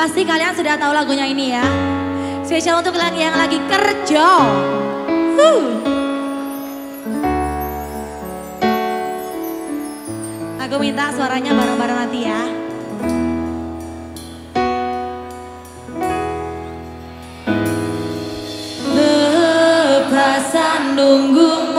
Pasti kalian sudah tahu lagunya ini ya. Spesial untuk kalian yang lagi kerja. Huh. Aku minta suaranya bareng-bareng nanti ya. Lepasan nunggu